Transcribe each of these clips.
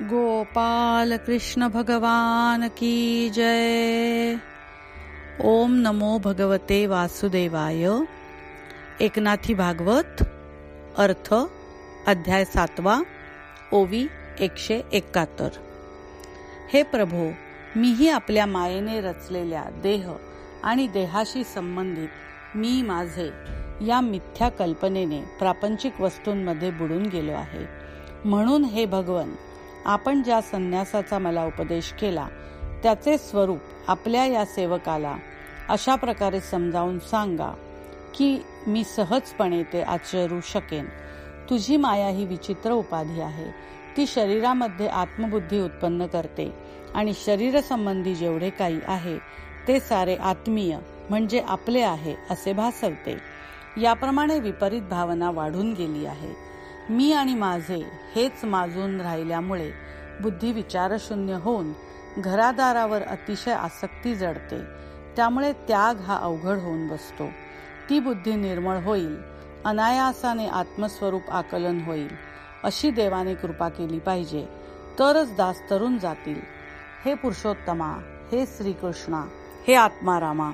गोपाल कृष्ण भगवान की जय। ओम नमो भगवते वासुदेवाय। एकनाथी भागवत अर्थ अध्याय सातवा ओवी एकशे एकाहत्तर. हे प्रभो मीही आपल्या मायेने रचलेल्या देह आणि देहाशी संबंधित मी माझे या मिथ्या कल्पनेने प्रापंचिक वस्तूंमध्ये बुडून गेलो आहे. म्हणून हे भगवन आपण ज्या संन्यासाचा मला उपदेश केला त्याचे स्वरूप आपल्या या सेवकाला अशा प्रकारे समजावून सांगा की मी सहजपणे ते आचरू शकेन. तुझी माया ही विचित्र उपाधी आहे. ती शरीरामध्ये आत्मबुद्धी उत्पन्न करते आणि शरीरसंबंधी जेवढे काही आहे ते सारे आत्मीय म्हणजे आपले आहे असे भासवते. याप्रमाणे विपरीत भावना वाढून गेली आहे. मी आणि माझे हेच माजून राहिल्यामुळे बुद्धी विचारशून्य होऊन घरादारावर अतिशय आसक्ती जडते. त्यामुळे त्याग हा अवघड होऊन बसतो. ती बुद्धी निर्मळ होईल. अनायासाने आत्मस्वरूप आकलन होईल. अशी देवाने कृपा केली पाहिजे. तरच दास तरुण जातील. हे पुरुषोत्तमा हे श्रीकृष्णा हे आत्मारामा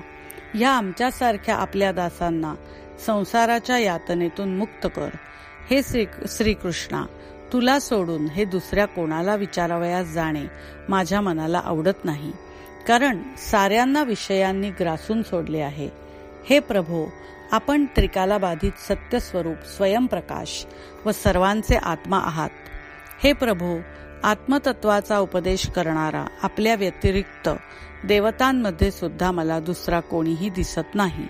ह्या आमच्यासारख्या आपल्या दासांना संसाराच्या यातनेतून मुक्त कर. हे श्री श्रीकृष्णा तुला सोडून हे दुसऱ्या कोणाला विचारावयास जाणे माझ्या मनाला आवडत नाही. कारण साऱ्यांना विषयांनी ग्रासून सोडले आहे. हे प्रभो आपण त्रिकाला बाधित सत्यस्वरूप स्वयंप्रकाश व सर्वांचे आत्मा आहात. हे प्रभो आत्मतत्वाचा उपदेश करणारा आपल्या व्यतिरिक्त देवतांमध्ये सुद्धा मला दुसरा कोणीही दिसत नाही.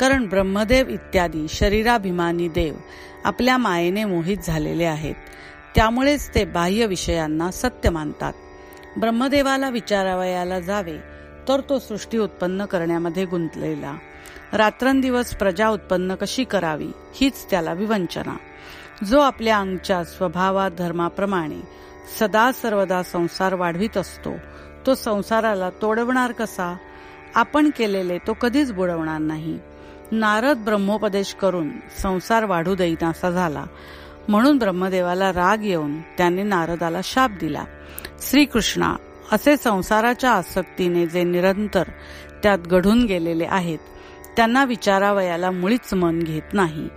कारण ब्रह्मदेव इत्यादी शरीराभिमानी देव आपल्या मायेने मोहित झालेले आहेत. त्यामुळेच ते बाह्य विषयांना सत्य मानतात. ब्रह्मदेवाला विचारावयाला जावे तर तो सृष्टी उत्पन्न करण्यामध्ये गुंतलेला. रात्रंदिवस प्रजा उत्पन्न कशी करावी हीच त्याला विवंचना. जो आपल्या अंगच्या स्वभावा धर्माप्रमाणे सदा सर्वदा संसार वाढवित असतो तो संसाराला तोडवणार कसा? आपण केलेले तो कधीच बुडवणार नाही. नारद ब्रह्मोपदेश करून संसार वाढू देईनासा झाला. म्हणून ब्रह्मदेवाला राग येऊन त्याने नारदाला शाप दिला. श्रीकृष्णा असे संसाराच्या आसक्तीने जे निरंतर त्यात घडून गेलेले आहेत त्यांना विचारावयाला मुळीच मन घेत नाही.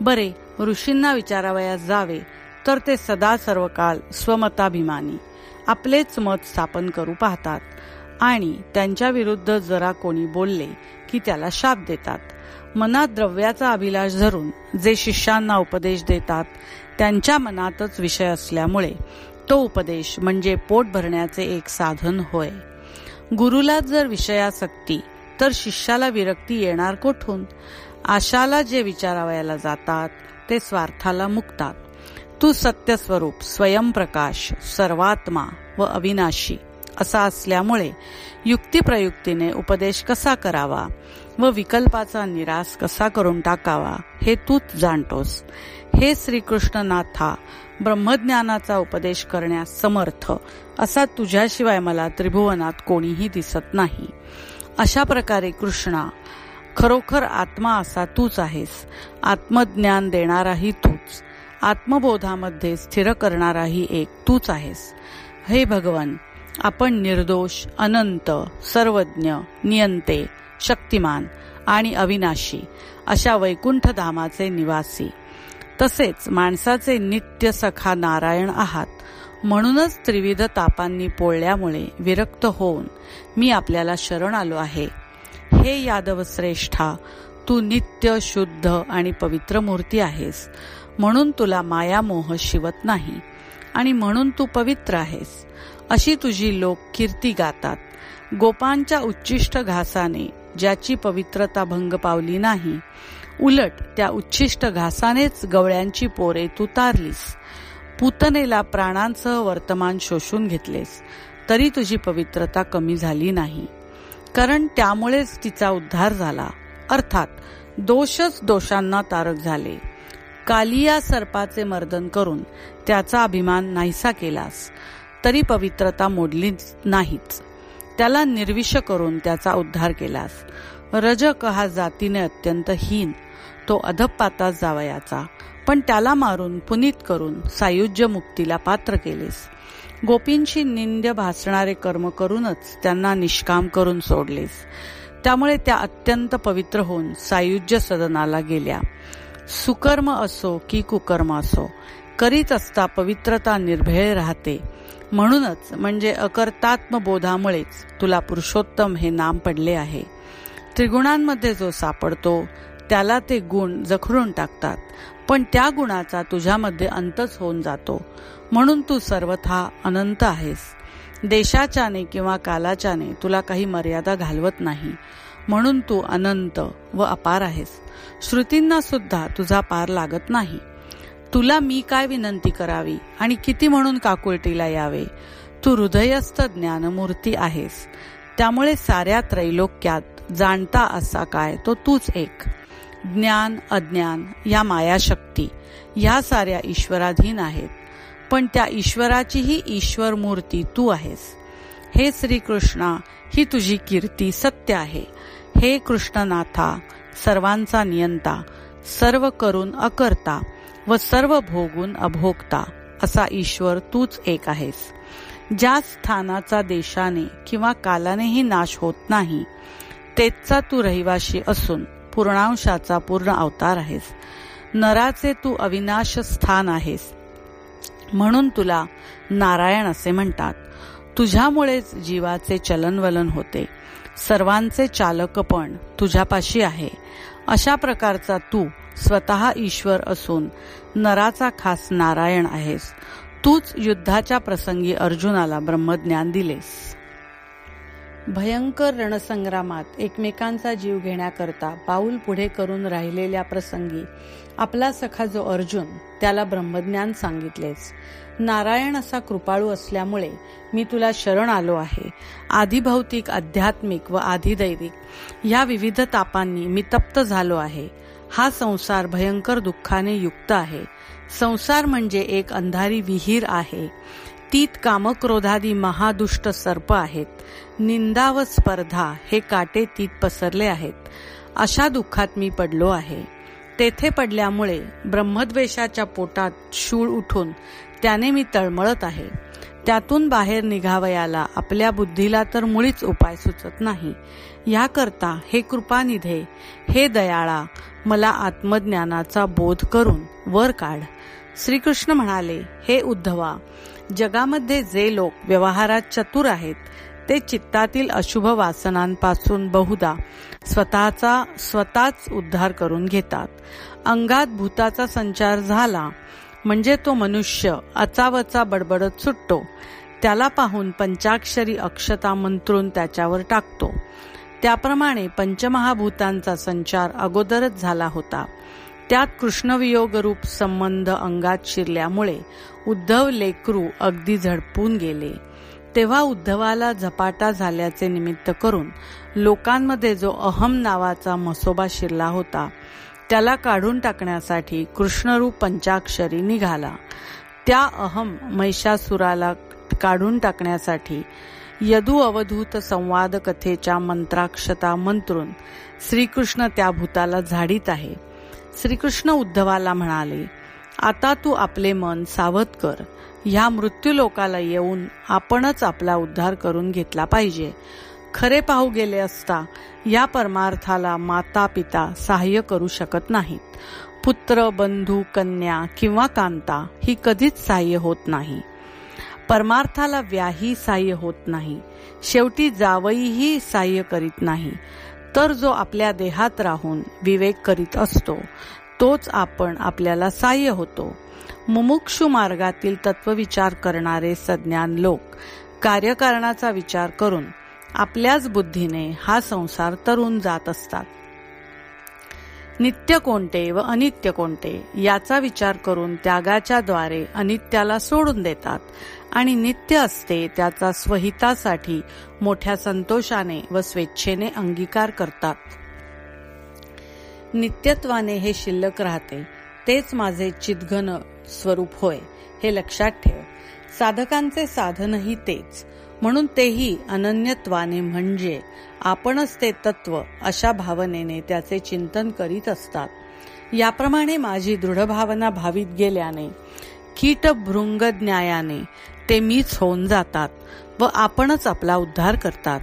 बरे ऋषींना विचारावयास जावे तर ते सदा सर्व काल स्वमताभिमानी आपलेच मत स्थापन करू पाहतात. आणि त्यांच्या विरुद्ध जरा कोणी बोलले की त्याला शाप देतात. मनात द्रव्याचा अभिलाष धरून जे शिष्यांना उपदेश देतात त्यांच्या मनातच विषय असल्यामुळे तो उपदेश म्हणजे पोट भरण्याचे एक साधन होय. गुरुला जर विषयासक्ती तर शिष्याला विरक्ती येणार कोठून? आशाला जे विचारावयाला जातात ते स्वार्थाला मुक्तात. तू सत्यस्वरूप स्वयंप्रकाश सर्वात्मा व अविनाशी. असा असल्यामुळे युक्तिप्रयुक्तीने उपदेश कसा करावा व विकल्पाचा निराश कसा करून टाकावा हे तूच जाणतोस. हे श्रीकृष्णनाथा ब्रह्मज्ञानाचा उपदेश करण्यास समर्थ असा तुझ्याशिवाय मला त्रिभुवनात कोणीही दिसत नाही. अशा प्रकारे कृष्णा खरोखर आत्मा असा तूच आहेस. आत्मज्ञान देणाराही तूच. आत्मबोधामध्ये स्थिर करणाराही एक तूच आहेस. हे भगवान आपण निर्दोष अनंत सर्वज्ञ नियंते शक्तिमान आणि अविनाशी अशा वैकुंठ धामाचे निवासी. तसेच माणसाचे नित्य सखा नारायण आहात. म्हणूनच त्रिविध तापांनी पोळल्यामुळे विरक्त होऊन मी आपल्याला शरण आलो आहे. हे यादव श्रेष्ठा तू नित्य शुद्ध आणि पवित्र मूर्ती आहेस. म्हणून तुला मायामोह शिवत नाही आणि म्हणून तू पवित्र आहेस. अशी तुझी लोक कीर्ती गातात. गोपांच्या उच्चिष्ट घासाने ज्याची पवित्रता भंग पावली नाही उलट त्या उच्छिष्ट घासानेच गवळ्यांची पोरे तू तारलीस. पुतनेला प्राणांसह वर्तमान शोषून घेतलेस तरी तुझी पवित्रता कमी झाली नाही. कारण त्यामुळेच तिचा उद्धार झाला. अर्थात दोषच दोषांना तारक झाले. कालिया सर्पाचे मर्दन करून त्याचा अभिमान नाहीसा केलास. तरी पवित्रता मोडली नाहीच. त्याला निर्विष करून त्याचा उद्धार केलास. रजक हा जातीने अत्यंत हीन. तो अधपातात जावयाचा. पण त्याला मारून पुनीत करून सायुज्य मुक्तीला पात्र केलेस. गोपींशी निंद्य भासणारे कर्म करूनच त्यांना निष्काम करून सोडलेस. त्यामुळे त्या अत्यंत पवित्र होऊन सायुज्य सदनाला गेल्या. सुकर्म असो की कुकर्म असो करीत असता पवित्रता निर्भय राहते. म्हणूनच म्हणजे अकर्तात्म बोधामुळेच तुला पुरुषोत्तम हे नाम पडले आहे. त्रिगुणांमध्ये जो सापडतो त्याला ते गुण जखरून टाकतात पण त्या गुणाचा तुझ्यामध्ये अंतच होऊन जातो. म्हणून तू सर्वथा अनंत आहेस. देशाच्याने किंवा कालाच्याने तुला काही मर्यादा घालवत नाही. म्हणून तू अनंत व अपार आहेस. श्रुतींना सुद्धा तुझा पार लागत नाही. तुला मी काय विनंती करावी? आणि किती म्हणून काकुळटीला यावे? तू हृदयस्थ ज्ञानमूर्ती आहेस. त्यामुळे साऱ्या त्रैलोक्यात जाणता असा काय? तो तूच एक. ज्ञान अज्ञान या मायाशक्ती या साऱ्या ईश्वराधीन आहेत. पण त्या ईश्वराचीही ईश्वर मूर्ती तू आहेस. हे श्रीकृष्णा ही तुझी कीर्ती सत्य आहे. हे कृष्णनाथा सर्वांचा नियंता सर्व करून अकर्ता व सर्व भोगून अभोगता असा ईश्वर तूच एक आहेस. ज्या स्थानाचा देशाने किंवा कालानेही नाश होत नाही तेचा तू रहिवाशी असून पूर्णांशाचा पूर्ण अवतार आहेस. नराचे तू अविनाश स्थान आहेस. म्हणून तुला नारायण असे म्हणतात. तुझ्यामुळेच जीवाचे चलनवलन होते. सर्वांचे चालकपण तुझ्यापाशी आहे. अशा प्रकारचा तू स्वतः ईश्वर असून नराचा खास नारायण आहेस. तूच युद्धाच्या प्रसंगी अर्जुनाला ब्रह्मज्ञान दिलेस. भयंकर रणसंग्रामात एकमेकांचा जीव घेण्याकरता पाऊल पुढे करून राहिलेल्या प्रसंगी आपला सखा जो अर्जुन त्याला ब्रह्मज्ञान सांगितलेच नारायण असा कृपाळू असल्यामुळे मी तुला शरण आलो आहे. आधिभौतिक आध्यात्मिक व आधिदैविक या विविध तापांनी मी तप्त झालो आहे. हा संसार भयंकर दुःखाने युक्त आहे. संसार म्हणजे एक अंधारी विहीर आहे. तीत कामक्रोधादी महादुष्ट सर्प आहेत. निंदा व स्पर्धा हे काटे तीत पसरले आहेत. अशा दुःखात मी पडलो आहे. तेथे पडल्यामुळे ब्रह्मद्वेषाच्या पोटात शूळ उठून त्याने मी तळमळत आहे. त्यातून बाहेर निघावयाला आपल्या बुद्धीला तर मुळीच उपाय सुचत नाही. याकरता हे कृपानिधे हे दयाळा मला आत्मज्ञानाचा बोध करून वर काढ. श्रीकृष्ण म्हणाले हे उद्धवा जगामध्ये जे लोक व्यवहारात चतुर आहेत ते चित्तातील अशुभ वासनांपासून बहुधा स्वतःचा स्वतःच उद्धार करून घेतात. अंगात भूताचा संचार झाला म्हणजे तो मनुष्य अचावचा बडबडत सुटतो. त्याला पाहून पंचाक्षरी अक्षता मंत्रून त्याच्यावर टाकतो. त्याप्रमाणे पंचमहाभूतांचा संचार अगोदरच झाला होता. त्यात कृष्णवियोग रूप संबंध अंगात शिरल्यामुळे उद्धव लेकरू अगदी झडपून गेले. तेव्हा उद्धवाला झपाटा झाल्याचे निमित्त करून लोकांमध्ये जो अहम नावाचा मसोबा शिरला होता त्याला काढून टाकण्यासाठी कृष्णरूप पंचाक्षरी निघाला. त्या अहम महिषासुराला काढून टाकण्यासाठी यदू अवधूत संवाद कथेच्या मंत्राक्षता मंत्रून श्रीकृष्ण त्या भूताला झाडीत आहे. श्रीकृष्ण उद्धवाला म्हणाले आता तू आपले मन सावध कर. ह्या मृत्यूलोकाला येऊन आपणच आपला उद्धार करून घेतला पाहिजे. खरे पाहू गेले असता या परमार्थाला माता पिता सहाय्य करू शकत नाहीत. पुत्र बंधू कन्या किंवा कांता ही कधीच सहाय्य होत नाही. परमार्थाला व्याही सहाय्य होत नाही. शेवटी जावईही सहाय्य करीत नाही. तर जो आपल्या देहात राहून विवेक करीत असतो तोच आपण आपल्याला सहाय्य होतो. मुमुक्षु मार्गातील तत्वविचार करणारे सज्ञान लोक कार्यकारणाचा विचार करून आपल्याच बुद्धीने हा संसार तरून जात असतात. नित्य कोणते व अनित्य कोणते याचा विचार करून त्यागाच्या द्वारे अनित्याला सोडून देतात. आणि नित्य असते त्याचा स्वहितासाठी मोठ्या संतोषाने व स्वेच्छेने अंगीकार करतात. नित्यत्वाने हे शिल्लक राहते. तेच माझे चितघन स्वरूप होय हे लक्षात ठेव. साधकांचे साधनही तेच. म्हणून तेही अनन्यत्वाने म्हणजे आपणच ते तत्व अशा भावनेने त्याचे चिंतन करीत असतात. याप्रमाणे माझी दृढ भावना भावीत गेल्याने कीटभृंग न्यायाने ते मीच होऊन जातात व आपणच आपला उद्धार करतात.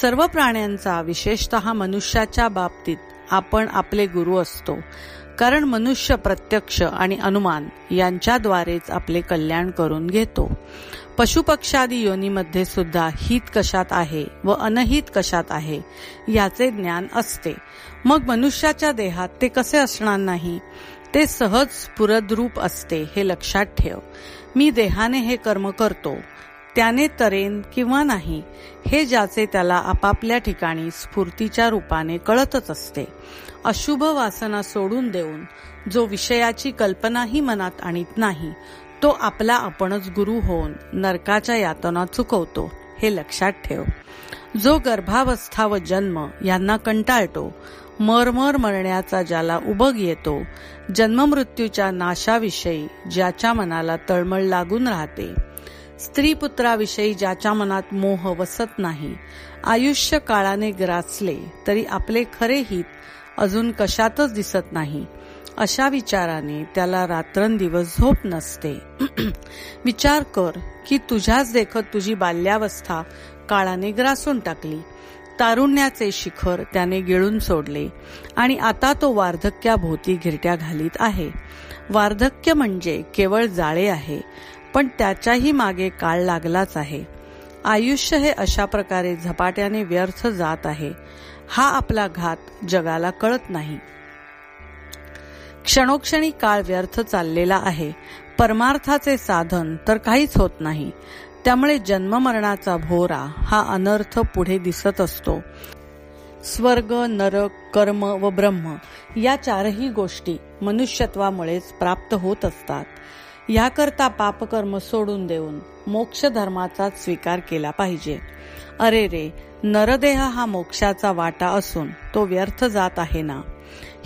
सर्व प्राण्यांचा विशेषतः मनुष्याच्या बाबतीत आपण आपले गुरु असतो. कारण मनुष्य प्रत्यक्ष आणि अनुमान यांच्याद्वारेच आपले कल्याण करून घेतो. पशुपक्षादी योनीमध्ये सुद्धा हित कशात आहे व अनहित कशात आहे याचे ज्ञान असते. मग मनुष्याच्या देहात ते कसे असणार नाही? ते सहज स्फुरद्रूप असते हे लक्षात ठेव. मी देहाने हे कर्म करतो. त्याने तरेन किंवा नाही हे ज्याचे त्याला आपापल्या ठिकाणी स्फूर्तीच्या रूपाने कळतच असते. अशुभ वासना सोडून देऊन जो विषयाची कल्पनाही मनात आणीत नाही तो आपला आपणच गुरु होऊन नरकाच्या यातना चुकवतो हे लक्षात ठेव. जो गर्भावस्था व जन्म यांना कंटाळतो मरमर मरण्याचा ज्याला उबग येतो जन्ममृत्यूच्या नाशाविषयी ज्याच्या मनाला तळमळ लागून राहते. स्त्री पुत्राविषयी ज्याच्या मनात मोह वसत नाही आयुष्य काळाने ग्रासले तरी आपले खरे हित अजून कशातच दिसत नाही. अशा विचाराने त्याला रात्रंदिवस झोप नसते. विचार कर की तुझ्याच देखत तुझी बाल्यावस्था काळाने ग्रासून टाकली. तारुण्याचे शिखर त्याने गिळून सोडले. आणि आता तो वार्धक्याभोवती घिरट्या घालीत आहे. वार्धक्य म्हणजे केवळ जाळे आहे पण त्याच्याही मागे काळ लागलाच आहे. आयुष्य हे अशा प्रकारे झपाट्याने व्यर्थ जात आहे. हा आपला घात जगाला कळत नाही. क्षणोक्षणी काळ व्यर्थ चाललेला आहे. परमार्थाचे साधन तर काहीच होत नाही. त्यामुळे जन्ममरणाचा भोरा हा अनर्थ पुढे दिसत असतो. स्वर्ग नरक कर्म व ब्रह्म या चारही गोष्टी मनुष्यत्वामुळेच प्राप्त होत असतात. याकरता पापकर्म सोडून देऊन मोक्ष धर्माचा स्वीकार केला पाहिजे. अरे रे नरदेह हा मोक्षाचा वाटा असून तो व्यर्थ जात आहे ना?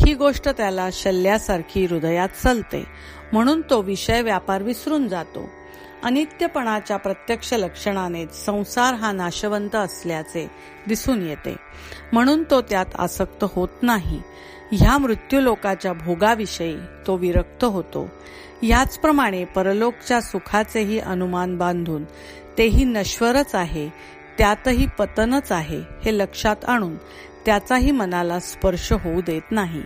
ही गोष्ट त्याला शल्यासारखी हृदयात चलते म्हणून तो विषय व्यापार विसरून जातो. अनित्यपणाच्या प्रत्यक्ष लक्षणाने संसार हा नाशवंत असल्याचे दिसून येते. म्हणून तो त्यात आसक्त होत नाही. ह्या मृत्यूलोकाच्या भोगाविषयी तो विरक्त होतो. याचप्रमाणे परलोकच्या सुखाचेही अनुमान बांधून तेही नश्वरच आहे त्यातही पतनच आहे हे लक्षात आणून त्याचाही मनाला स्पर्श होऊ देत नाही.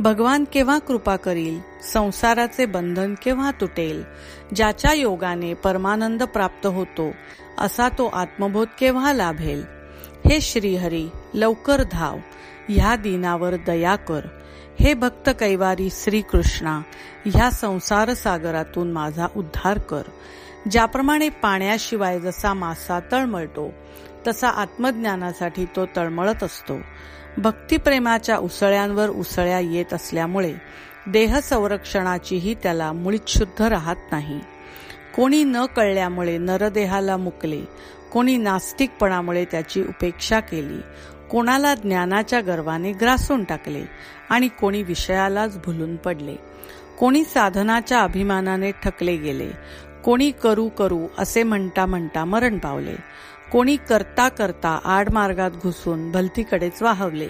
भगवान केव्हा कृपा करील? संसाराचे बंधन केव्हा तुटेल? ज्याच्या योगाने परमानंद प्राप्त होतो असा तो आत्मबोध केव्हा लाभेल? हे श्रीहरी लवकर धाव. ह्या दिनावर दया कर. हे भक्त कैवारी श्रीकृष्णा ह्या संसार सागरातून माझा उद्धार कर. ज्याप्रमाणे पाण्याशिवाय जसा मासा तळमळतो तसा आत्मज्ञानासाठी तो तळमळत असतो. भक्तिप्रेमाच्या उसळ्यांवर उसळ्या येत असल्यामुळे देह संरक्षणाचीही त्याला मुळीत शुद्ध राहत नाही. कोणी न कळल्यामुळे नरदेहाला मुकले कोणी नास्तिकपणामुळे त्याची उपेक्षा केली कोणाला ज्ञानाच्या गर्वाने ग्रासून टाकले आणि कोणी विषयालाच भुलून पडले कोणी साधनाच्या अभिमानाने ठकले गेले कोणी करू करू असे म्हणता म्हणता मरण पावले. कोणी करता करता आडमार्गात घुसून भलतीकडेच वाहवले.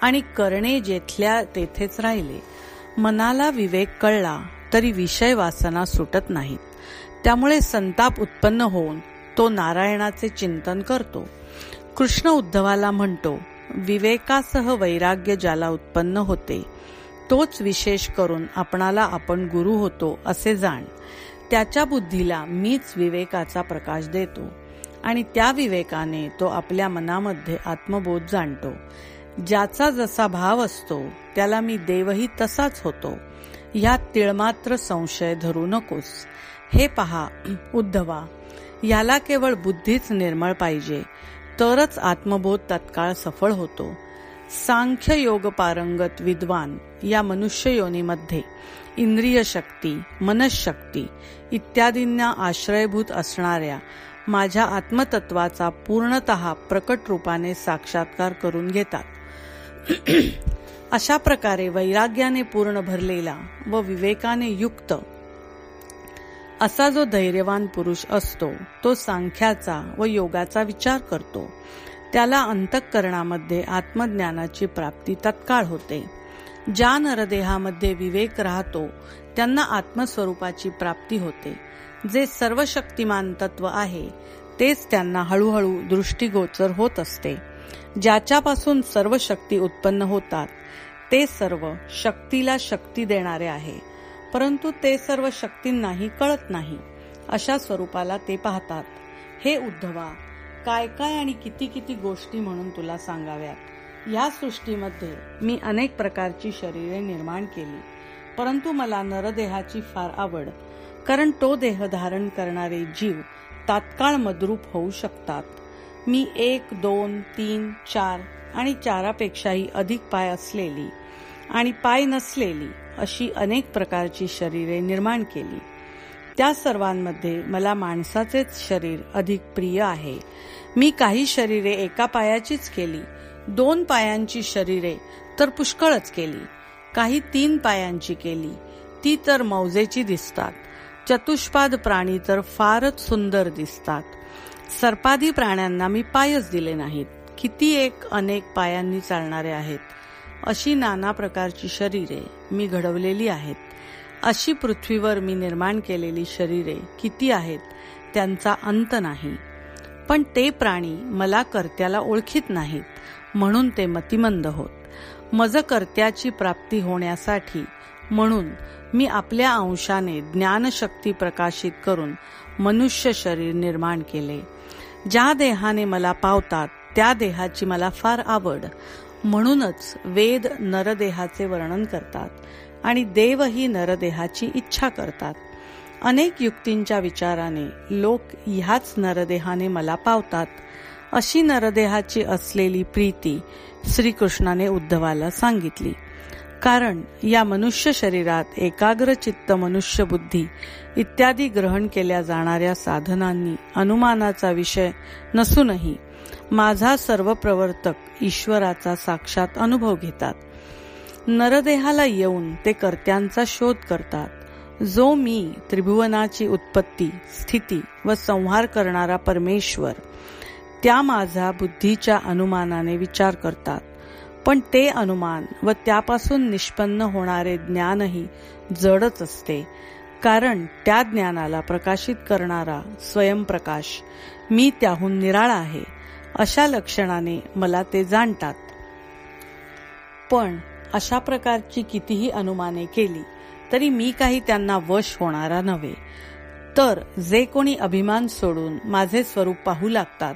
आणि करणे जेथल्या तेथेच राहिले. मनाला विवेक कळला तरी विषय वासना सुटत नाहीत. त्यामुळे संताप उत्पन्न होऊन तो नारायणाचे चिंतन करतो. कृष्ण उद्धवाला म्हणतो विवेकासह वैराग्य ज्याला उत्पन्न होते तोच विशेष करून आपणाला आपण गुरु होतो असे जाण. त्याच्या बुद्धीला मीच विवेकाचा प्रकाश देतो. आणि त्या विवेकाने तो आपल्या मनामध्ये आत्मबोध जाणतो. ज्याचा जसा भाव असतो त्याला मी देवही तसाच होतो. ह्यात तिळमात्र संशय धरू नकोस. हे पहा उद्धवा याला केवळ बुद्धीच निर्मळ पाहिजे तरच आत्मबोध तत्काळ सफळ होतो. सांख्य योग पारंगत विद्वान या मनुष्य योनीमध्ये इंद्रिय शक्ती मनशक्ती इत्यादींना आश्रयभूत असणाऱ्या माझ्या आत्मतत्वाचा पूर्णत प्रकट रूपाने साक्षात्कार करून घेतात. अशा प्रकारे वैराग्याने पूर्ण भरलेला व विवेकाने युक्त असा जो धैर्यवान पुरुष असतो तो सांख्याचा व योगाचा विचार करतो. त्याला अंतःकरणामध्ये आत्मज्ञानाची प्राप्ती तत्काळ होते. ज्या नरदेहामध्ये विवेक राहतो त्यांना आत्मस्वरूपाची प्राप्ती होते. जे सर्व शक्तिमान तत्व आहे तेच त्यांना हळूहळू दृष्टीगोचर होत असते. ज्याच्यापासून सर्व शक्ती उत्पन्न होतात ते सर्व शक्तीला शक्ती देणारे आहे. परंतु ते सर्व शक्तींनाही कळत नाही. अशा स्वरूपाला ते पाहतात. हे उद्धवा काय काय आणि किती किती गोष्टी म्हणून तुला सांगाव्यात? या सृष्टीमध्ये मी अनेक प्रकारची शरीरे निर्माण केली. परंतु मला नरदेहाची फार आवड. कारण तो देह धारण करणारे जीव तात्काळ मद्रूप होऊ शकतात. मी एक दोन तीन चार आणि चारापेक्षाही अधिक पाय असलेली आणि पाय नसलेली अशी अनेक प्रकारची शरीरे निर्माण केली. त्या सर्वांमध्ये मला माणसाचेच शरीर अधिक प्रिय आहे. मी काही शरीरे एका पायाचीच केली. दोन पायांची शरीरे तर पुष्कळच केली. काही तीन पायांची केली. ती तर मौजेची दिसतात. चतुष्पाद प्राणी तर फारच सुंदर दिसतात. सर्पादी प्राण्यांना मी पायच दिले नाहीत. किती एक अनेक पायांनी चालणारे आहेत. अशी नाना प्रकारची शरीरे मी घडवलेली आहेत. अशी पृथ्वीवर मी निर्माण केलेली शरीरे किती आहेत त्यांचा अंत नाही. पण ते प्राणी मला कर्त्याला ओळखीत नाहीत म्हणून ते मतिमंद होत. मज कर्त्याची प्राप्ती होण्यासाठी म्हणून मी आपल्या अंशाने ज्ञानशक्ती प्रकाशित करून मनुष्य शरीर निर्माण केले. ज्या देहाने मला पावतात त्या देहाची मला फार आवड. म्हणूनच वेद नरदेहाचे वर्णन करतात आणि देवही नरदेहाची इच्छा करतात. अनेक युक्तींच्या विचाराने लोक ह्याच नरदेहाने मला पावतात. अशी नरदेहाची असलेली प्रीती श्रीकृष्णाने उद्धवाला सांगितली. कारण या मनुष्य शरीरात एकाग्र चित्त मनुष्य बुद्धी इत्यादी ग्रहण केल्या जाणाऱ्या साधनांनी अनुमानाचा विषय नसूनही माझा सर्व प्रवर्तक ईश्वराचा साक्षात अनुभव घेतात. नरदेहाला येऊन ते कर्त्यांचा शोध करतात. जो मी त्रिभुवनाची उत्पत्ती स्थिती व संहार करणारा परमेश्वर त्या माझा बुद्धीच्या अनुमानाने विचार करतात. पण ते अनुमान व त्यापासून निष्पन्न होणारे ज्ञानही जडच असते. कारण त्या ज्ञानाला प्रकाशित करणारा स्वयंप्रकाश मी त्याहून निराळा आहे अशा लक्षणाने मला ते जाणतात. पण अशा प्रकारची कितीही अनुमाने केली तरी मी काही त्यांना वश होणारा नव्हे. तर जे कोणी अभिमान सोडून माझे स्वरूप पाहू लागतात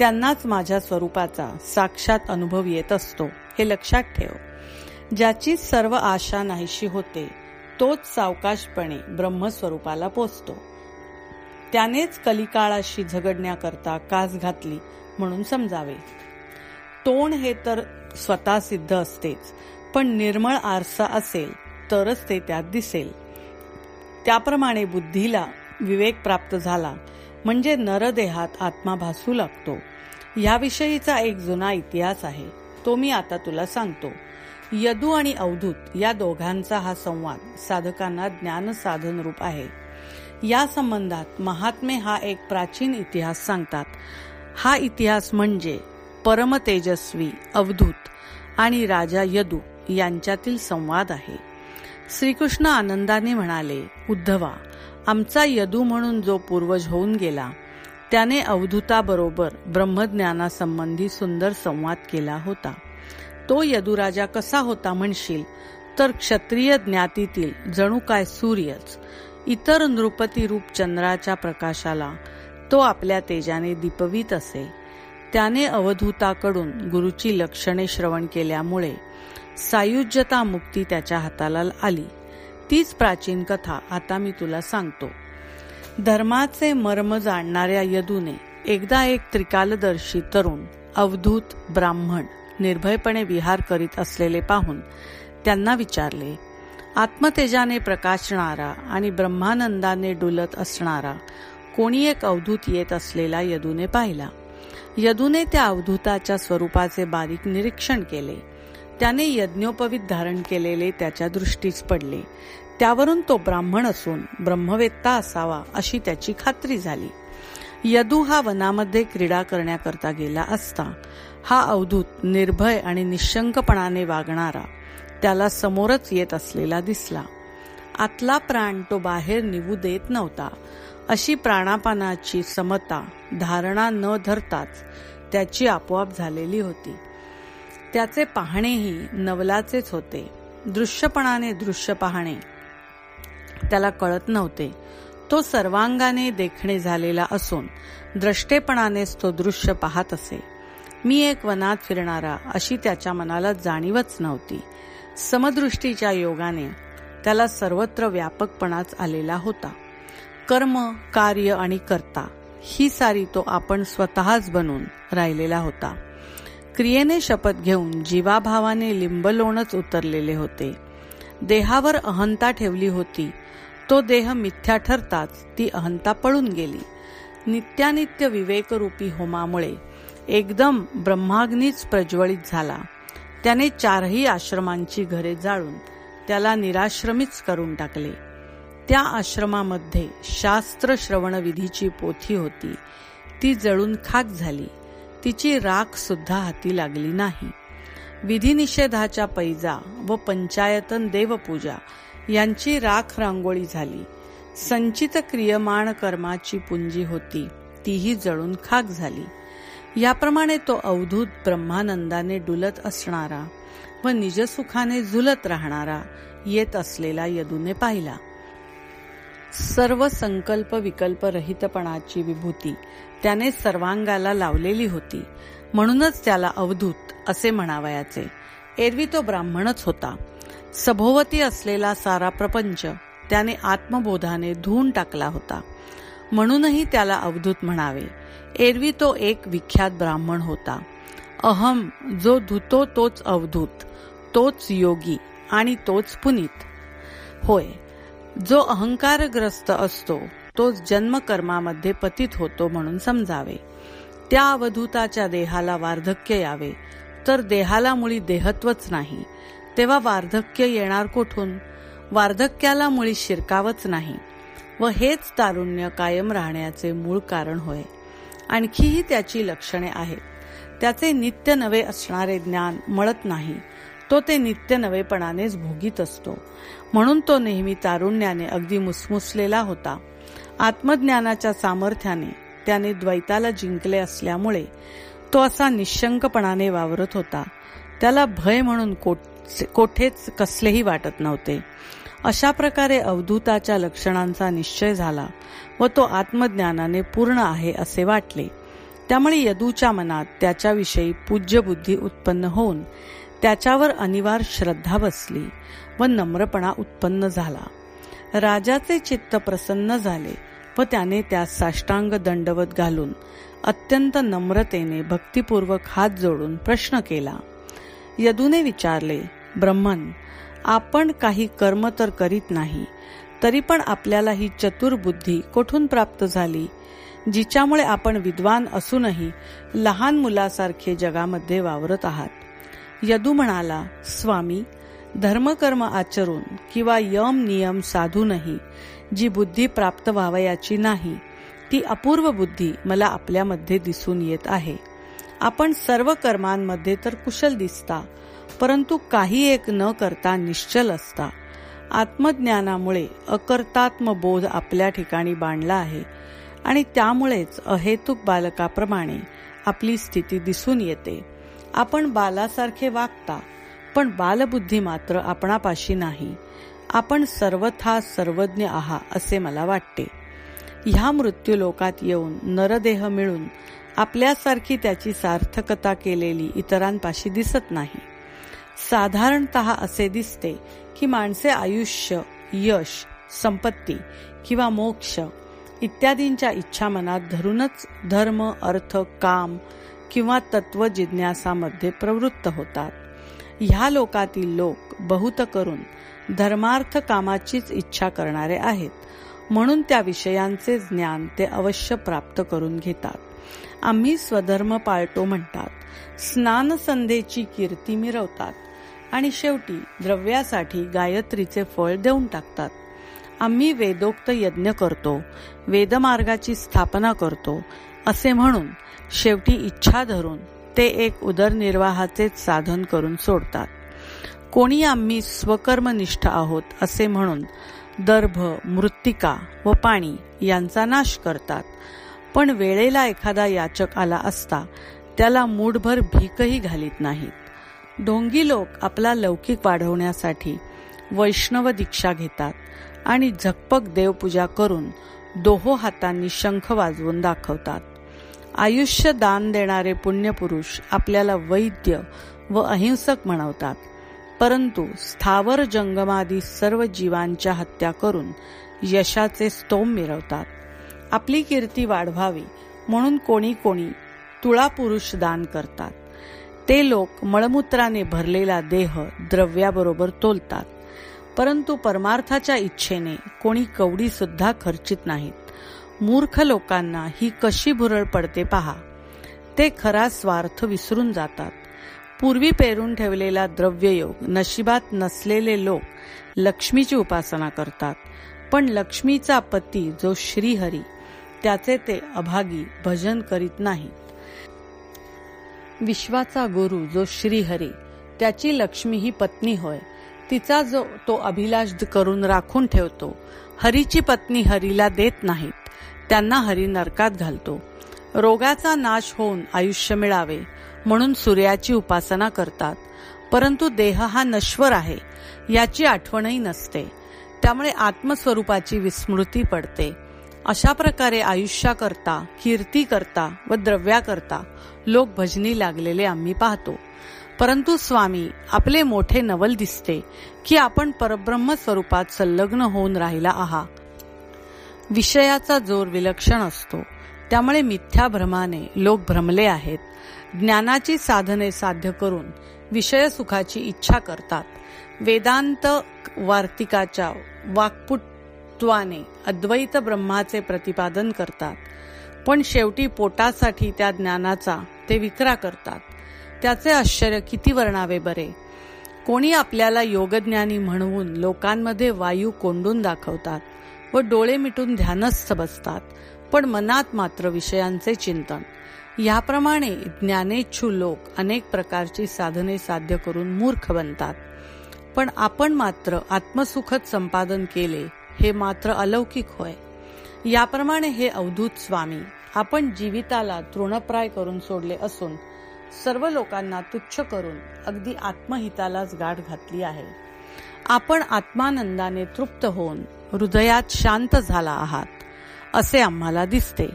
त्यांनाच माझ्या स्वरूपाचा साक्षात अनुभव येत असतो. हे लक्षात ठेव. ज्याची सर्व आशा नाहीशी होते तोच सावकाशपणे ब्रह्मस्वरूपाला पोचतो. त्यानेच कलिकाळाशी झगडण्याकरता कास घातली म्हणून समजावे. तोंड हे तर स्वतः सिद्ध असतेच पण निर्मळ आरसा असेल तरच ते त्यात दिसेल. त्याप्रमाणे बुद्धीला विवेक प्राप्त झाला म्हणजे नरदेहात आत्मा भासू लागतो. याविषयीचा एक जुना इतिहास आहे. तो मी आता तुला सांगतो. यदू आणि अवधूत या दोघांचा हा संवाद साधकांना ज्ञान साधन रूप आहे. या संबंधात महात्मे हा एक प्राचीन इतिहास सांगतात. हा इतिहास म्हणजे परम तेजस्वी अवधूत आणि राजा यदू यांच्यातील संवाद आहे. श्रीकृष्ण आनंदाने म्हणाले उद्धवा आमचा यदू म्हणून जो पूर्वज होऊन गेला त्याने अवधूताबरोबर ब्रह्मज्ञानासंबंधी सुंदर संवाद केला होता. तो यदुराजा कसा होता म्हणशील? तर क्षत्रिय ज्ञातीतील जणू काय सूर्यच? इतर नृपती रूप चंद्राच्या प्रकाशाला तो आपल्या तेजाने दीपवीत असे. त्याने अवधूताकडून गुरुची लक्षणे श्रवण केल्यामुळे सायुज्यता मुक्ती त्याच्या हाताला आली. तीच प्राचीन कथा आता मी तुला सांगतो. धर्माचे मर्म जाणणाऱ्या यदूने एकदा एक त्रिकालदर्शी तरुण अवधूत ब्राह्मण निर्भयपणे विहार करीत असलेले पाहून त्यांना विचारले आत्मतेजाने प्रकाशणारा आणि ब्रह्मानंदाने डुलत असणारा कोणी एक अवधूत येत असलेला यदूने पाहिला. यदूने त्या अवधूताच्या स्वरूपाचे बारीक निरीक्षण केले. त्याने यज्ञोपवीत धारण केलेले त्याच्या दृष्टीस पडले. त्यावरून तो ब्राह्मण असून ब्रह्मवेत्ता असावा अशी त्याची खात्री झाली. यदू हा वनामध्ये क्रीडा करण्याकरता गेला असता हा अवधूत निर्भय आणि निशंकपणाने वागणारा त्याला समोरच येत असलेला दिसला. आतला प्राण तो बाहेर निघू देत नव्हता. अशी प्राणापानाची समता धारणा न धरताच त्याची आपोआप झालेली होती. त्याचे पाहणेही नवलाचेच होते. दृश्यपणाने दृश्य पाहणे त्याला कळत नव्हते. तो सर्वांगाने देखणे झालेला असून द्रष्टेपणानेच तो दृश्य पाहत असे. मी एक वनात फिरणारा अशी त्याच्या मनाला जाणीवच नव्हती. समदृष्टीच्या योगाने त्याला सर्वत्र व्यापकपणाच आलेला होता. कर्म कार्य आणि कर्ता ही सारी तो आपण स्वतःच बनून राहिलेला होता. क्रियेने शपथ घेऊन जीवाभावाने लिंबलोणच उतरलेले होते. देहावर अहंता ठेवली होती. तो देह मिथ्या ठरताच ती अहंता पळून गेली. नित्यानित्य विवेकरूपी होमामुळे एकदम ब्रह्माग्नीच प्रज्वलित झाला. त्याने चारही आश्रमांची घरे जाळून त्याला निराश्रमीच करून टाकले. त्या आश्रमामध्ये शास्त्र श्रवण विधीची पोथी होती. ती जळून खाक झाली. तिची राख सुद्धा हाती लागली नाही. विधिनिषेधाच्या पैजा व पंचायतन देवपूजा यांची राख रांगोळी झाली. संचित क्रियमाण कर्माची पुंजी होती. तीही जळून खाक झाली. याप्रमाणे तो अवधूत ब्रह्मानंदाने डुलत असणारा व निजसुखाने झुलत राहणारा येत असलेला यदूने पाहिला. सर्व संकल्प विकल्प रहितपणाची विभूती त्याने सर्वांगाला लावलेली होती. म्हणूनच त्याला अवधूत असे म्हणावयाचे. एरवी तो ब्राह्मणच होता. सभोवती असलेला सारा प्रपंच त्याने आत्मबोधाने धुवून टाकला होता. म्हणूनही त्याला अवधूत म्हणावे. एरवी तो एक विख्यात ब्राह्मण होता. अहम जो धुतो तोच अवधूत तोच योगी आणि तोच पुनीत. होय जो अहंकारग्रस्त असतो तोच जन्मकर्मामध्ये पतित होतो म्हणून समजावे. त्या अवधूताच्या देहाला वार्धक्य यावे तर देहाला मुळी देहत्वच नाही. तेव्हा वार्धक्य येणार कुठून? वार्धक्याला मुळी शिरकावच नाही. व हेच तारुण्य कायम राहण्याचे मूळ कारण होय. आणखीही त्याची लक्षणे आहेत. त्याचे नित्य नवे असणारे ज्ञान मळत नाही. तो ते नित्य नवेपणानेच भोगीत असतो. म्हणून तो नेहमी तारुण्याने अगदी मुसमुसलेला होता. आत्मज्ञानाच्या सामर्थ्याने त्याने द्वैताला जिंकले असल्यामुळे तो असा निशंकपणाने वावरत होता. त्याला भय म्हणून कोट कोठेच कसलेही वाटत नव्हते. अशा प्रकारे अवधूताच्या लक्षणांचा निश्चय झाला व तो आत्मज्ञानाने पूर्ण आहे असे वाटले. त्यामुळे यदूच्या मनात त्याच्याविषयी पूज्य बुद्धी उत्पन्न होऊन त्याच्यावर अनिवार्य श्रद्धा बसली व नम्रपणा उत्पन्न झाला. राजाचे चित्त प्रसन्न झाले व त्याने त्यास साष्टांग दंडवत घालून अत्यंत नम्रतेने भक्तिपूर्वक हात जोडून प्रश्न केला. यदूने विचारले ब्रह्मन आपण काही कर्म तर करीत नाही तरी पण आपल्याला ही चतुर बुद्धी कोठून प्राप्त झाली जिच्यामुळे आपण विद्वान असूनही लहान मुलासारखे जगामध्ये वावरत आहात. यदू म्हणाला स्वामी धर्मकर्म आचरून किंवा यम नियम साधूनही जी बुद्धी प्राप्त व्हावयाची नाही ती अपूर्व बुद्धी मला आपल्यामध्ये दिसून येत आहे. आपण सर्व कर्मांमध्ये तर कुशल दिसता परंतु काही एक न करता निश्चल असता. आत्मज्ञानामुळे अकर्तात्म बोध आपल्या ठिकाणी बांधला आहे आणि त्यामुळेच अहेतुक बालकाप्रमाणे आपली स्थिती दिसून येते. आपण बालासारखे वागता पण बालबुद्धी मात्र आपणापाशी नाही. आपण सर्वथा सर्वज्ञ आहात असे मला वाटते. ह्या मृत्यूलोकात येऊन नरदेह मिळून आपल्यासारखी त्याची सार्थकता केलेली इतरांपाशी दिसत नाही. साधारणत असे दिसते की माणसे आयुष्य यश संपत्ती किंवा मोक्ष इत्यादींच्या इच्छा मनात धरूनच धर्म अर्थ काम किंवा तत्व जिज्ञासामध्ये प्रवृत्त होतात. ह्या लोकातील लोक बहुत करून धर्मार्थ कामाचीच इच्छा करणारे आहेत. म्हणून त्या विषयांचे ज्ञान ते अवश्य प्राप्त करून घेतात. आम्ही स्वधर्म पाळतो म्हणतात. स्नान संधेची कीर्ती मिरवतात. आणि शेवटी द्रव्यासाठी गायत्रीचे फळ देऊन टाकतात. आम्ही वेदोक्त यज्ञ करतो वेदमार्गाची स्थापना करतो असे म्हणून शेवटी इच्छा धरून ते एक उदरनिर्वाहाचे साधन करून सोडतात. कोणी आम्ही स्वकर्मनिष्ठ आहोत असे म्हणून दर्भ मृत्तिका व पाणी यांचा नाश करतात. पण वेळेला एखादा याचक आला असता त्याला मूडभर भीकही घालीत नाहीत. ढोंगी लोक आपला लौकिक वाढवण्यासाठी वैष्णव दीक्षा घेतात आणि झकपक देवपूजा करून दोहो हातांनी शंख वाजवून दाखवतात. आयुष्य दान देणारे पुण्यपुरुष आपल्याला वैद्य व अहिंसक म्हणवतात. परंतु स्थावर जंगमादी सर्व जीवांच्या हत्या करून यशाचे स्तोम मिरवतात. आपली कीर्ती वाढवावी म्हणून कोणी कोणी तुळा पुरुष दान करतात. ते लोक मळमूत्राने भरलेला देह द्रव्याबरोबर तोलतात. परंतु परमार्थाच्या इच्छेने कोणी कवडी सुद्धा खर्चित नाहीत. मूर्ख लोकांना ही कशी भुरळ पडते पहा. ते खरा स्वार्थ विसरून जातात. पूर्वी पेरून ठेवलेला द्रव्ययोग नशिबात नसलेले लोक लक्ष्मीची उपासना करतात. पण लक्ष्मीचा पती जो श्रीहरी त्याचे ते अभागी भजन करीत नाहीत. विश्वाचा गुरु जो श्रीहरी त्याची लक्ष्मी ही पत्नी होय. तिचा जो तो अभिलाष करून राखून ठेवतो हरीची पत्नी हरीला देत नाहीत त्यांना हरी नरकात घालतो. रोगाचा नाश होऊन आयुष्य मिळावे म्हणून सूर्याची उपासना करतात. परंतु देह हा नश्वर आहे याची आठवणही नसते. त्यामुळे आत्मस्वरूपाची विस्मृती पडते. अशा प्रकारे आयुष्याकरता कीर्ती करता व द्रव्याकरता लोक भजनी लागलेले आम्ही पाहतो. परंतु स्वामी आपले मोठे नवल दिसते की आपण परब्रह्म स्वरूपात संलग्न होऊन राहिला आहात विषयाचा जोर विलक्षण असतो. त्यामुळे मिथ्या भ्रमाने लोक भ्रमले आहेत. ज्ञानाची साधने साध्य करून विषय सुखाची इच्छा करतात. वेदांत वार्तिकाच्या तत्वाने अद्वैत ब्रह्माचे प्रतिपादन करतात. पण शेवटी पोटासाठी त्या ज्ञानाचा ते विक्रा करतात. त्याचे आश्चर्य किती वर्णावे बरे. कोणी आपल्याला योगज्ञानी म्हणून लोकांमध्ये वायू कोंडून दाखवतात व डोळे मिटून ध्यानस्थ बसतात पण मनात मात्र विषयांचे चिंतन. याप्रमाणे ज्ञानेच्छू लोक अनेक प्रकारची साधने साध्य करून मूर्ख बनतात. पण आपण मात्र आत्मसुखद संपादन केले हे मात्र अलौकिक होय. याप्रमाणे हे अवधूत स्वामी आपण जीविताला तृणप्राय करून सोडले असून सर्व लोकांना तुच्छ करून अगदी आत्महितालाच गाठ घातली आहे. आपण आत्मानंदाने तृप्त होऊन हृदयात शांत झाला आहात असे आम्हाला दिसते.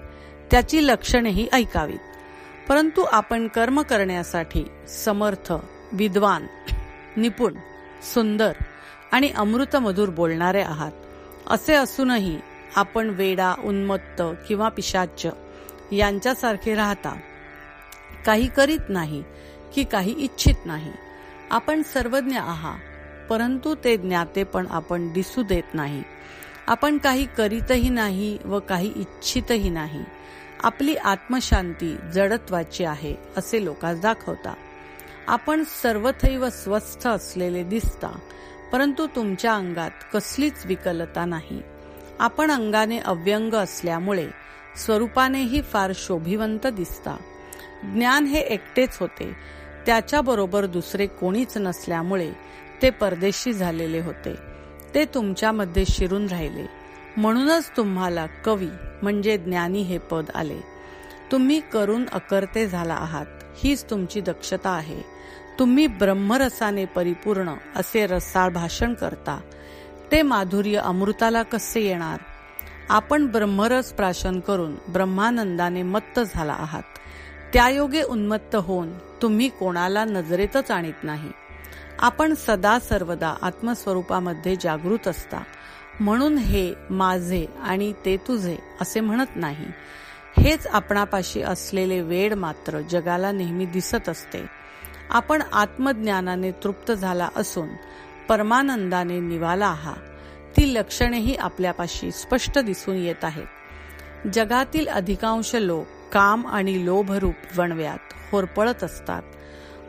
त्याची लक्षणेही ऐकावीत. परंतु आपण कर्म करण्यासाठी समर्थ विद्वान निपुण सुंदर आणि अमृतमधूर बोलणारे आहात. असे असूनही आपण वेडा उन्मत्त किंवा पिशाच्य यांच्यासारखे राहता. काही करीत नाही की काही इच्छित नाही. आपण सर्वज्ञ आहात परंतु ते ज्ञाते पण आपण दिसू देत नाही. आपण काही करीतही नाही व काही इच्छितही नाही. आपली आत्मशांती जडत्वाची आहे असे लोकांस दाखवता. आपण सर्वथैव स्वस्थ असलेले दिसता. परंतु तुमच्या अंगात कसलीच विकलता नाही. आपण अंगाने अव्यंग असल्यामुळे स्वरूपानेही फार शोभिवंत दिसता. ज्ञान हे एकटेच होते. त्याच्याबरोबर दुसरे कोणीच नसल्यामुळे ते परदेशी झालेले होते. ते तुमच्यामध्ये शिरून राहिले. म्हणूनच तुम्हाला कवी म्हणजे ज्ञानी हे पद आले. तुम्ही करून अकर्ते झाला आहात. हीच तुमची दक्षता आहे. तुम्ही ब्रह्मरसाने परिपूर्ण असे रसाळ भाषण करता. ते माधुर्य अमृताला कसे येणार? आपण ब्रह्मरस प्राशन करून ब्रह्मानंदाने मत्त झाला आहात. त्यायोगे उन्मत्त होऊन तुम्ही कोणाला नजरेतच आणत नाही. आपण सदा सर्वदा आत्मस्वरूपामध्ये जागृत असता. म्हणून हे माझे आणि ते तुझे असे म्हणत नाही. हेच आपणापाशी असलेले वेड मात्र जगाला नेहमी दिसत असते. आपण आत्मज्ञानाने तृप्त झाला असून परमानंदाने निवाला आहात ती लक्षणेही आपल्यापाशी स्पष्ट दिसून येत आहेत. जगातील अधिकांश लोक काम आणि लोभरूप वणव्यात होरपळत असतात.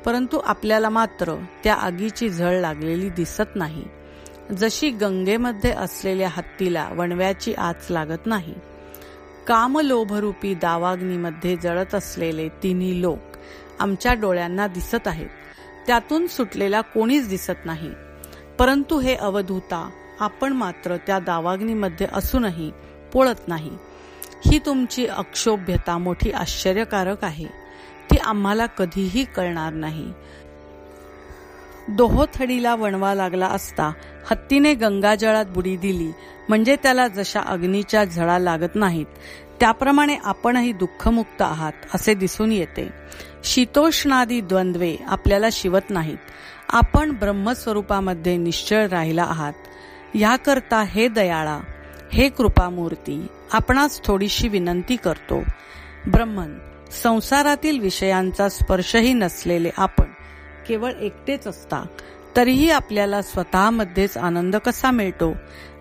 परंतु आपल्याला मात्र त्या आगीची झळ लागलेली दिसत नाही. जशी गंगेमध्ये असलेल्या हत्तीला वणव्याची आच लागत नाही. कामलोभरूपी दावाग्नीमध्ये जळत असलेले तिन्ही लोक आमच्या डोळ्यांना दिसत आहेत त्यातून सुटलेला कोणीच दिसत नाही. परंतु हे अवधूता आपण मात्र त्या दावाग्नीमध्ये असूनही पोळत नाही. ही तुमची अक्षोभ्यता मोठी आश्चर्यकारक आहे. ती आम्हाला कधीही कळणार नाही. दोहोथडीला वणवा लागला असता हत्तीने गंगाजळात बुडी दिली. म्हणजे त्याला जशा अग्नीच्या झळा लागत नाहीत त्याप्रमाणे आपणही दुःखमुक्त आहात असे दिसून येते. शीतोष्णादी द्वंद्वे आपल्याला शिवत नाहीत. आपण ब्रह्मस्वरूपामध्ये निश्चळ राहिला आहात. याकरता हे दयाळा हे कृपामूर्ती आपणास थोडीशी विनंती करतो. ब्रह्मन संसारातील विषयांचा स्पर्शही नसलेले आपण केवळ एकटेच असता तरीही आपल्याला स्वतःमध्येच आनंद कसा मिळतो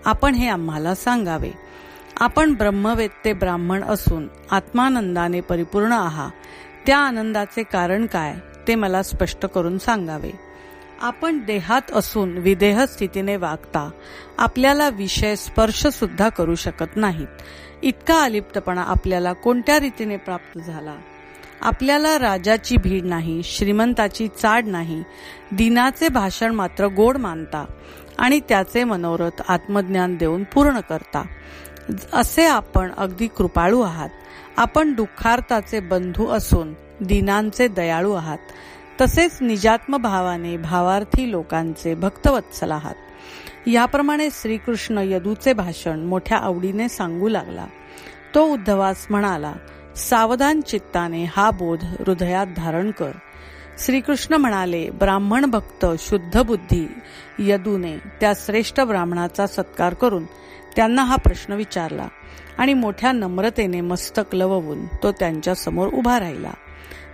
आपण हे आम्हाला सांगावे. आपण ब्रह्मवेत्ते ब्राह्मण असून आत्मानंदाने परिपूर्ण आहात. त्या आनंदाचे कारण काय ते मला स्पष्ट करून सांगावे. आपण देहात असून विदेह स्थितीने वागता आपल्याला विषय स्पर्श सुद्धा करू शकत नाहीत. इतका अलिप्तपणा आपल्याला कोणत्या रीतीने प्राप्त झाला? आपल्याला राजाची भीड नाही श्रीमंताची चाड नाही दिनाचे भाषण मात्र गोड मानता आणि त्याचे मनोरथ आत्मज्ञान देऊन पूर्ण करता. असे आपण अगदी कृपाळू आहात. आपण दुःखार्थाचे बंधू असून दिनांचे दयाळू आहात. तसेच निजात्म भावाने भावार्थी लोकांचे भक्तवत्सल आहात. याप्रमाणे श्रीकृष्ण यदूचे भाषण मोठ्या आवडीने सांगू लागला. तो उद्धवास म्हणाला सावधान चित्ताने हा बोध हृदयात धारण कर. श्रीकृष्ण म्हणाले ब्राह्मण भक्त शुद्ध बुद्धी यदूने त्या श्रेष्ठ ब्राह्मणाचा सत्कार करून त्यांना हा प्रश्न विचारला. आणि मोठ्या नम्रतेने मस्तक लववून तो त्यांच्यासमोर उभा राहिला.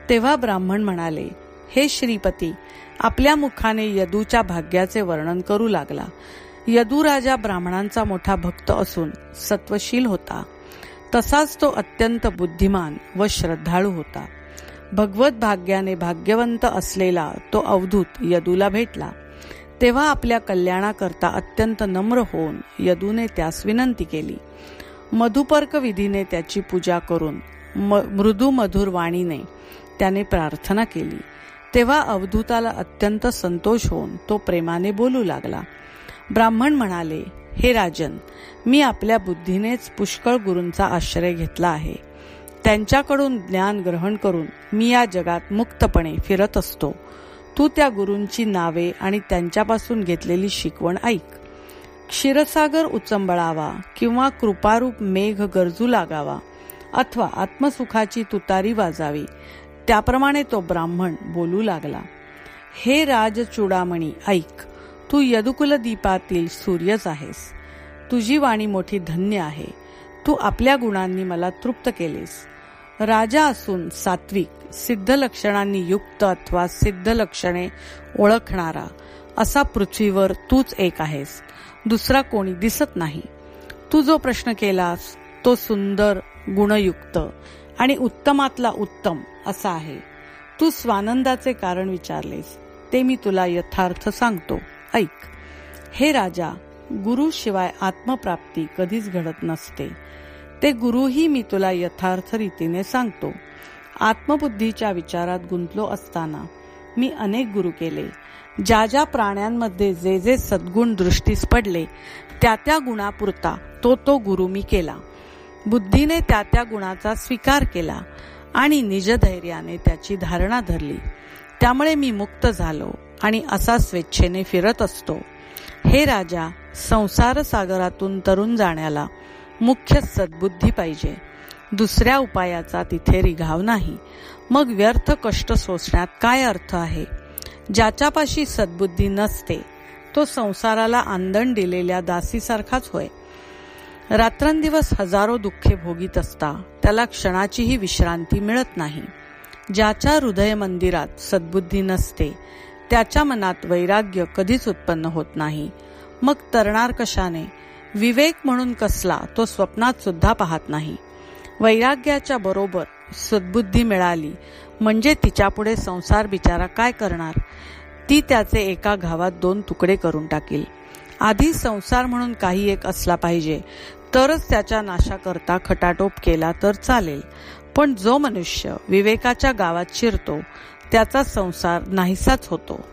तेव्हा ब्राह्मण म्हणाले हे श्रीपती आपल्या मुखाने यदूच्या भाग्याचे वर्णन करू लागला. यदू राजा ब्राह्मणांचा मोठा भक्त असून सत्वशील होता. तसाच तो अत्यंत बुद्धिमान व श्रद्धाळू होता. भगवत भाग्याने भाग्यवंत असलेला तो अवधूत यदूला भेटला. तेव्हा आपल्या कल्याणाकरता अत्यंत नम्र होऊन यदूने त्यास विनंती केली. मधुपर्क विधीने त्याची पूजा करून मृदू मधुर वाणीने त्याने प्रार्थना केली. तेव्हा अवधूताला अत्यंत संतोष होऊन तो प्रेमाने बोलू लागला. ब्राह्मण म्हणाले हे राजन मी आपल्या बुद्धीनेच पुष्कळ गुरूंचा आश्रय घेतला आहे. त्यांच्याकडून ज्ञान ग्रहण करून मी या जगात मुक्तपणे फिरत असतो. तू त्या गुरूंची नावे आणि त्यांच्यापासून घेतलेली शिकवण ऐक. क्षीरसागर उचंबळावा किंवा कृपारूप मेघ गरजू लागावा अथवा आत्मसुखाची तुतारी वाजावी. त्याप्रमाणे तो ब्राह्मण बोलू लागला. हे राज चुडामणी ऐक. तू यदुकुल दीपातील सूर्यच आहेस. तुझी वाणी मोठी धन्य आहे. तू आपल्या गुणांनी मला तृप्त केलेस. राजा असून सात्विक सिद्ध लक्षणांनी युक्त अथवा सिद्ध लक्षणे ओळखणारा असा पृथ्वीवर तूच एक आहेस. दुसरा कोणी दिसत नाही. तू जो प्रश्न केलास तो सुंदर गुणयुक्त आणि उत्तमातला उत्तम असा आहे. तू स्वानंदाचे कारण विचारलेस ते मी तुला यथार्थ सांगतो. ऐक. हे राजा गुरु शिवाय आत्मप्राप्ती कधीच घडत नसते. ते गुरुही मी तुला यथार्थ रीतीने सांगतो. आत्मबुद्धीच्या विचारात गुंतलो असताना मी अनेक गुरु केले. ज्या ज्या प्राण्यांमध्ये जे जे सद्गुण दृष्टीस पडले त्या त्या गुणापुरता तो तो गुरु मी केला. बुद्धीने त्या त्या गुणाचा स्वीकार केला आणि निजधैर्याने त्याची धारणा धरली. त्यामुळे मी मुक्त झालो आणि असा स्वेच्छेने फिरत असतो. हे राजा संसार सागरातून तरुण जाण्याला मुख्य सद्बुद्धी पाहिजे. दुसऱ्या उपायाचा तिथे रिघाव नाही. मग व्यर्थ कष्ट सोसण्यात काय अर्थ आहे? ज्याच्यापाशी सद्बुद्धी नसते तो संसाराला आंदण दिलेल्या दासीसारखाच होय. रात्रंदिवस हजारो दुःखे भोगीत असता त्याला क्षणाचीही विश्रांती मिळत नाही. ज्याच्या हृदय मंदिरात सद्बुद्धी नसते त्याच्या मनात वैराग्य कधीच उत्पन्न होत नाही. मग तरणार कशाने? विवेक म्हणून कसला तो स्वप्नात सुद्धा पाहत नाही. वैराग्याच्या बरोबर सद्बुद्धी मिळाली. म्हणजे तिच्यापुढे संसार बिचारा काय करणार? ती त्याचे एका घावात दोन तुकडे करून टाकील. आधी संसार म्हणून काही एक असला पाहिजे. तरच त्याच्या नाशाकरता खटाटोप केला तर चालेल. पण जो मनुष्य विवेकाच्या गावात शिरतो त्याचा संसार नाहीसाच होतो.